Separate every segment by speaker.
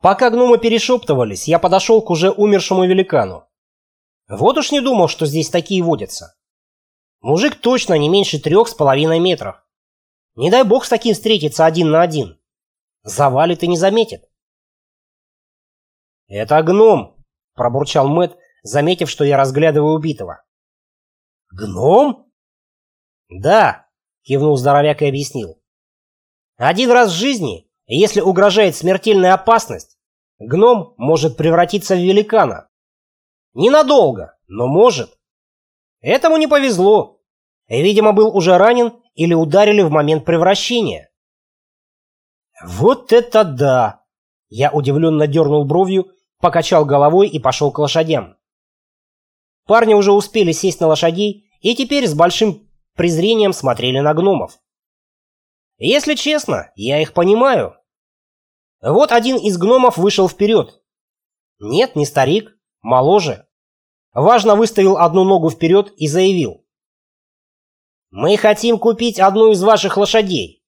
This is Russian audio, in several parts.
Speaker 1: Пока гномы перешептывались, я подошел к уже умершему великану. Вот уж не думал, что здесь такие водятся. Мужик точно не меньше трех с половиной метров. Не дай бог с таким встретиться один на один. Завалит и не заметит. «Это гном!» – пробурчал Мэт, заметив, что я разглядываю убитого. «Гном?» «Да», – кивнул здоровяк и объяснил. «Один раз в жизни, если угрожает смертельная опасность, гном может превратиться в великана. Ненадолго, но может. Этому не повезло. Видимо, был уже ранен или ударили в момент превращения. Вот это да! Я удивленно дернул бровью, покачал головой и пошел к лошадям. Парни уже успели сесть на лошадей и теперь с большим презрением смотрели на гномов. Если честно, я их понимаю. Вот один из гномов вышел вперед. Нет, не старик, моложе. Важно выставил одну ногу вперед и заявил. «Мы хотим купить одну из ваших лошадей».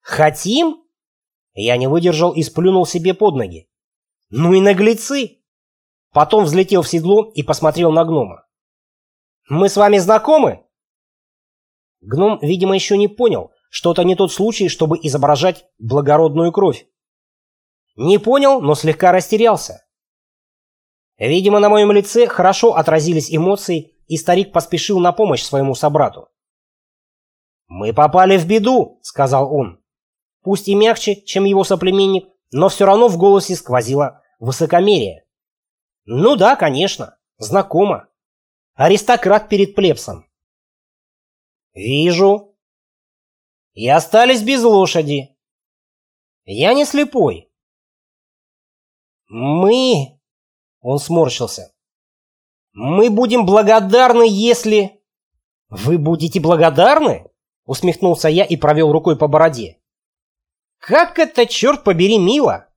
Speaker 1: «Хотим?» Я не выдержал и сплюнул себе под ноги. «Ну и наглецы!» Потом взлетел в седло и посмотрел на гнома. «Мы с вами знакомы?» Гном, видимо, еще не понял, что это не тот случай, чтобы изображать благородную кровь. Не понял, но слегка растерялся. Видимо, на моем лице хорошо отразились эмоции, и старик поспешил на помощь своему собрату. «Мы попали в беду», — сказал он. Пусть и мягче, чем его соплеменник, но все равно в голосе сквозило высокомерие. «Ну да, конечно, знакомо. Аристократ перед плебсом». «Вижу. И остались без лошади. Я не слепой». «Мы...» Он сморщился. «Мы будем благодарны, если...» «Вы будете благодарны?» Усмехнулся я и провел рукой по бороде. «Как это, черт побери, мило!»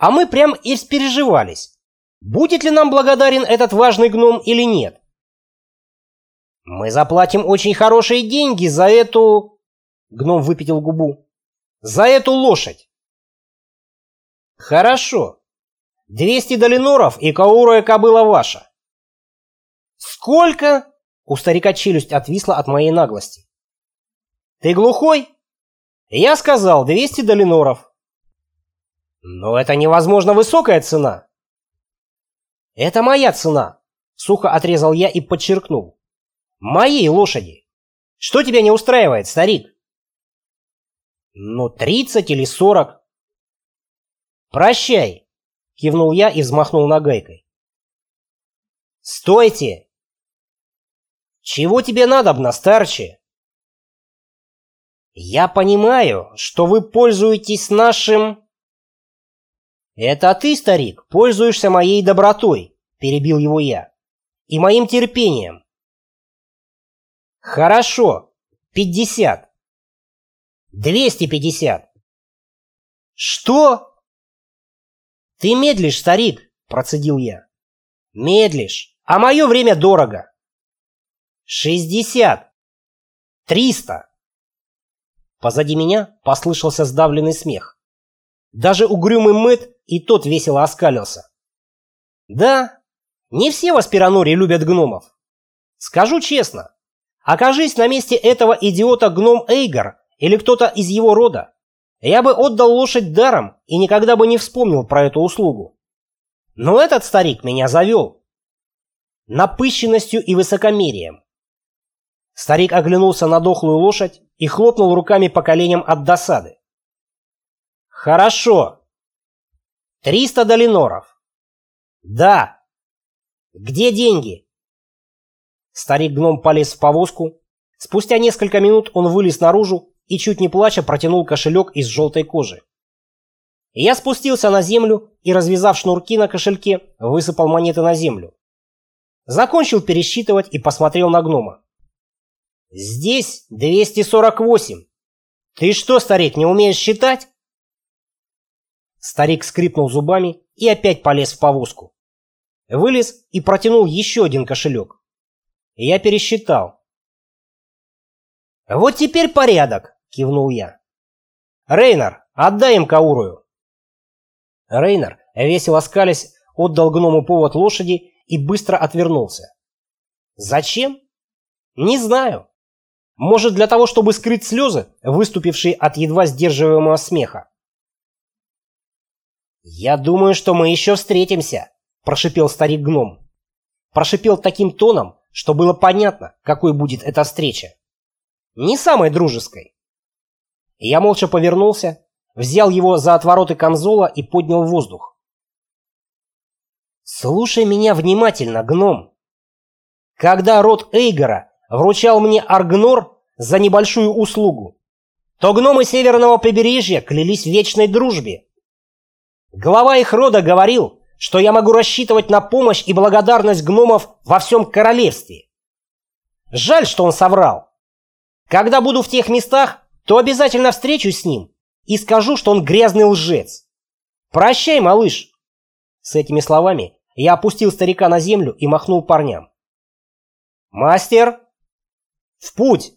Speaker 1: А мы прям и спереживались. Будет ли нам благодарен этот важный гном или нет? «Мы заплатим очень хорошие деньги за эту...» Гном выпятил губу. «За эту лошадь!» «Хорошо. Двести долиноров и каурая кобыла ваша. Сколько? У старика челюсть отвисла от моей наглости. Ты глухой? Я сказал двести долиноров. Но это невозможно высокая цена. Это моя цена, сухо отрезал я и подчеркнул. Моей лошади. Что тебя не устраивает, старик? Ну, тридцать или сорок. Прощай, Кивнул я и взмахнул нагайкой. «Стойте!» «Чего тебе надобно, старче?» «Я понимаю, что вы пользуетесь нашим...» «Это ты, старик, пользуешься моей добротой», — перебил его я, — «и моим терпением». «Хорошо, пятьдесят». «Двести пятьдесят». «Что?» «Ты медлишь, старик!» – процедил я. «Медлишь, а мое время дорого!» «Шестьдесят! Триста!» Позади меня послышался сдавленный смех. Даже угрюмый Мэт и тот весело оскалился. «Да, не все в Аспираноре любят гномов. Скажу честно, окажись на месте этого идиота гном Эйгар или кто-то из его рода, я бы отдал лошадь даром и никогда бы не вспомнил про эту услугу. Но этот старик меня завел. Напыщенностью и высокомерием. Старик оглянулся на дохлую лошадь и хлопнул руками по коленям от досады. «Хорошо. Триста долиноров. Да. Где деньги?» Старик-гном полез в повозку. Спустя несколько минут он вылез наружу и чуть не плача протянул кошелек из желтой кожи. Я спустился на землю и, развязав шнурки на кошельке, высыпал монеты на землю. Закончил пересчитывать и посмотрел на гнома. «Здесь 248. Ты что, старик, не умеешь считать?» Старик скрипнул зубами и опять полез в повозку. Вылез и протянул еще один кошелек. Я пересчитал. «Вот теперь порядок!» — кивнул я. «Рейнар, отдай им Каурую!» Рейнер, весело скались, отдал гному повод лошади и быстро отвернулся. Зачем? Не знаю. Может, для того, чтобы скрыть слезы, выступившие от едва сдерживаемого смеха. «Я думаю, что мы еще встретимся», – прошипел старик-гном. Прошипел таким тоном, что было понятно, какой будет эта встреча. Не самой дружеской. Я молча повернулся, взял его за отвороты камзола и поднял в воздух. «Слушай меня внимательно, гном. Когда род Эйгора вручал мне Аргнор за небольшую услугу, то гномы Северного побережья клялись вечной дружбе. Глава их рода говорил, что я могу рассчитывать на помощь и благодарность гномов во всем королевстве. Жаль, что он соврал. Когда буду в тех местах, то обязательно встречусь с ним и скажу, что он грязный лжец. Прощай, малыш. С этими словами я опустил старика на землю и махнул парням. Мастер, в путь.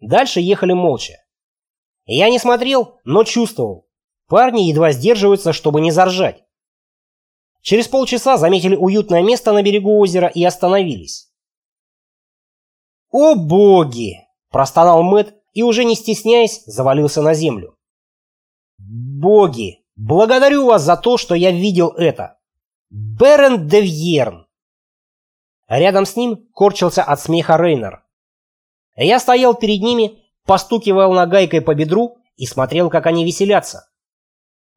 Speaker 1: Дальше ехали молча. Я не смотрел, но чувствовал. Парни едва сдерживаются, чтобы не заржать. Через полчаса заметили уютное место на берегу озера и остановились. «О боги!» – простонал Мэт и, уже не стесняясь, завалился на землю. «Боги! Благодарю вас за то, что я видел это! Берен де Вьерн!» Рядом с ним корчился от смеха Рейнер. Я стоял перед ними, постукивал нагайкой по бедру и смотрел, как они веселятся.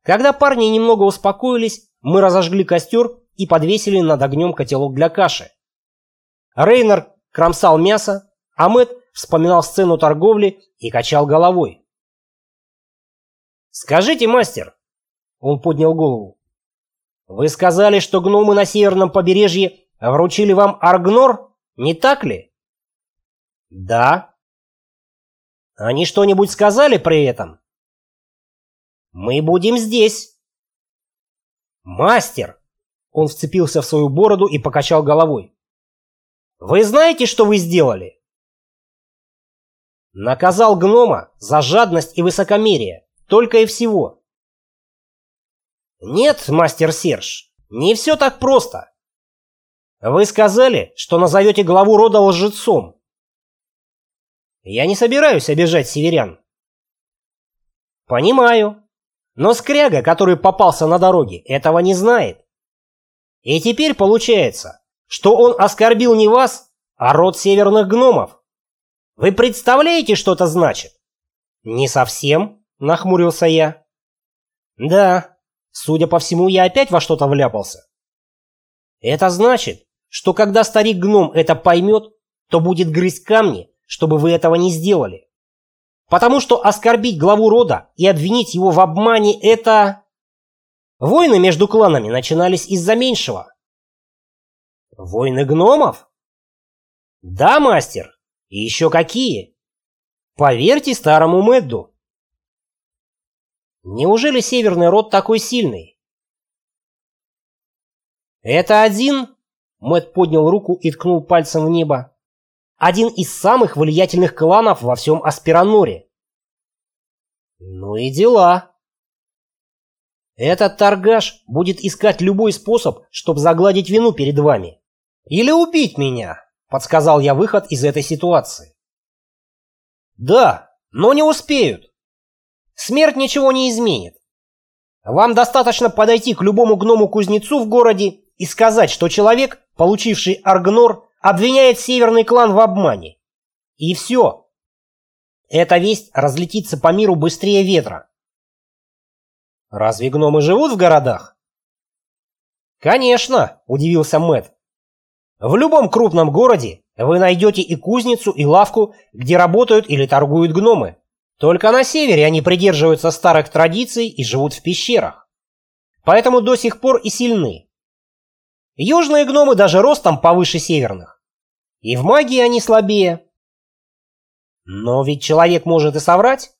Speaker 1: Когда парни немного успокоились, мы разожгли костер и подвесили над огнем котелок для каши. Рейнер кромсал мясо, а Мэтт вспоминал сцену торговли и качал головой. «Скажите, мастер!» Он поднял голову. «Вы сказали, что гномы на северном побережье вручили вам Аргнор, не так ли?» «Да». «Они что-нибудь сказали при этом?» «Мы будем здесь». «Мастер!» Он вцепился в свою бороду и покачал головой. «Вы знаете, что вы сделали?» Наказал гнома за жадность и высокомерие, только и всего. Нет, мастер Серж, не все так просто. Вы сказали, что назовете главу рода лжецом. Я не собираюсь обижать северян. Понимаю. Но скряга, который попался на дороге, этого не знает. И теперь получается, что он оскорбил не вас, а род северных гномов. Вы представляете, что это значит? Не совсем, нахмурился я. Да, судя по всему, я опять во что-то вляпался. Это значит, что когда старик-гном это поймет, то будет грызть камни, чтобы вы этого не сделали. Потому что оскорбить главу рода и обвинить его в обмане – это... Войны между кланами начинались из-за меньшего. Войны гномов? Да, мастер. И еще какие? Поверьте старому Мэдду. Неужели северный род такой сильный? Это один... Мэт поднял руку и ткнул пальцем в небо один из самых влиятельных кланов во всем Аспираноре. Ну и дела. Этот торгаш будет искать любой способ, чтобы загладить вину перед вами. Или убить меня, подсказал я выход из этой ситуации. Да, но не успеют. Смерть ничего не изменит. Вам достаточно подойти к любому гному-кузнецу в городе и сказать, что человек, получивший Аргнор, обвиняет северный клан в обмане. И все. Эта весть разлетится по миру быстрее ветра. Разве гномы живут в городах? Конечно, удивился Мэт. В любом крупном городе вы найдете и кузницу, и лавку, где работают или торгуют гномы. Только на севере они придерживаются старых традиций и живут в пещерах. Поэтому до сих пор и сильны. Южные гномы даже ростом повыше северных. И в магии они слабее. Но ведь человек может и соврать.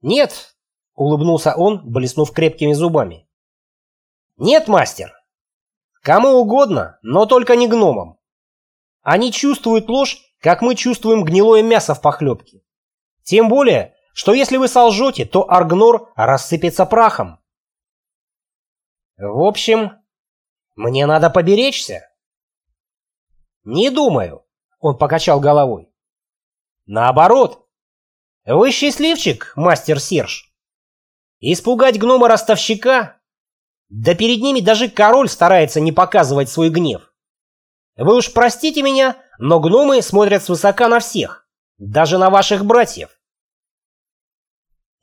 Speaker 1: Нет, улыбнулся он, блеснув крепкими зубами. Нет, мастер. Кому угодно, но только не гномам. Они чувствуют ложь, как мы чувствуем гнилое мясо в похлебке. Тем более, что если вы солжете, то Аргнор рассыпется прахом. В общем, мне надо поберечься. Не думаю, он покачал головой. Наоборот. Вы счастливчик, мастер Серж. Испугать гнома-ростовщика? Да перед ними даже король старается не показывать свой гнев. Вы уж простите меня, но гномы смотрят свысока на всех, даже на ваших братьев.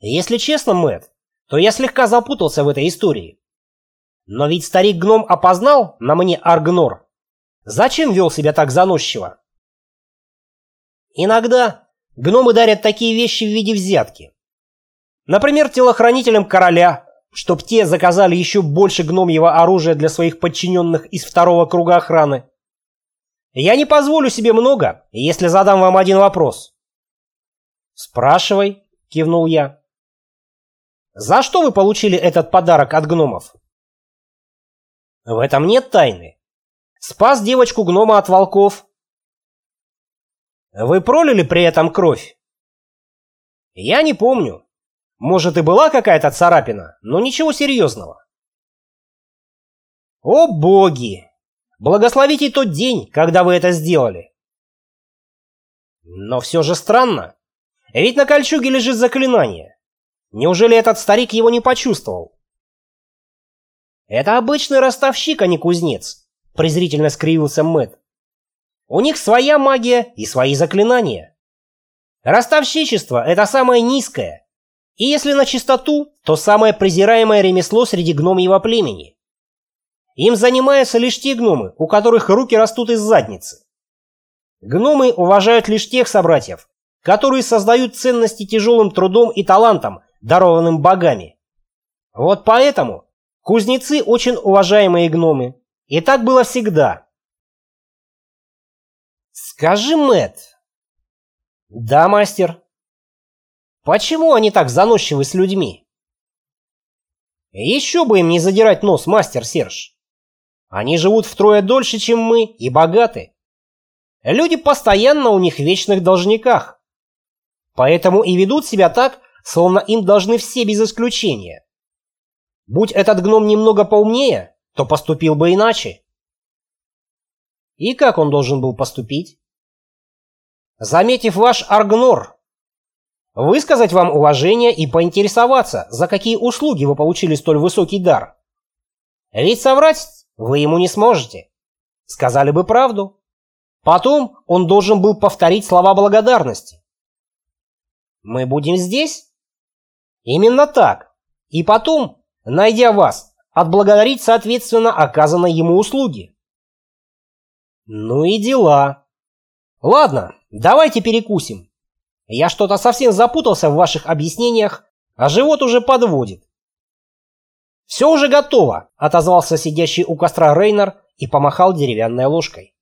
Speaker 1: Если честно, Мэтт, то я слегка запутался в этой истории. Но ведь старик-гном опознал на мне Аргнор. Зачем вел себя так заносчиво? Иногда гномы дарят такие вещи в виде взятки. Например, телохранителям короля, чтоб те заказали еще больше гномьего оружия для своих подчиненных из второго круга охраны. Я не позволю себе много, если задам вам один вопрос. «Спрашивай», — кивнул я. «За что вы получили этот подарок от гномов?» «В этом нет тайны. Спас девочку гнома от волков, вы пролили при этом кровь? Я не помню. Может и была какая-то царапина, но ничего серьезного. О боги! Благословите тот день, когда вы это сделали. Но все же странно. Ведь на кольчуге лежит заклинание. Неужели этот старик его не почувствовал? Это обычный ростовщик, а не кузнец, презрительно скривился Мэтт. У них своя магия и свои заклинания. Ростовщичество – это самое низкое. И если на чистоту, то самое презираемое ремесло среди гномьего племени. Им занимаются лишь те гномы, у которых руки растут из задницы. Гномы уважают лишь тех собратьев, которые создают ценности тяжелым трудом и талантом, дарованным богами. Вот поэтому кузнецы очень уважаемые гномы. И так было всегда. «Скажи, Мэтт!» «Да, мастер». «Почему они так заносчивы с людьми?» «Еще бы им не задирать нос, мастер Серж. Они живут втрое дольше, чем мы, и богаты. Люди постоянно у них в вечных должниках. Поэтому и ведут себя так, словно им должны все без исключения. Будь этот гном немного поумнее, то поступил бы иначе. И как он должен был поступить? Заметив ваш Аргнор, высказать вам уважение и поинтересоваться, за какие услуги вы получили столь высокий дар. Ведь соврать вы ему не сможете. Сказали бы правду. Потом он должен был повторить слова благодарности. Мы будем здесь? Именно так. И потом, найдя вас, отблагодарить соответственно оказанной ему услуги. Ну и дела. Ладно, давайте перекусим. Я что-то совсем запутался в ваших объяснениях, а живот уже подводит. «Все уже готово», — отозвался сидящий у костра Рейнер и помахал деревянной ложкой.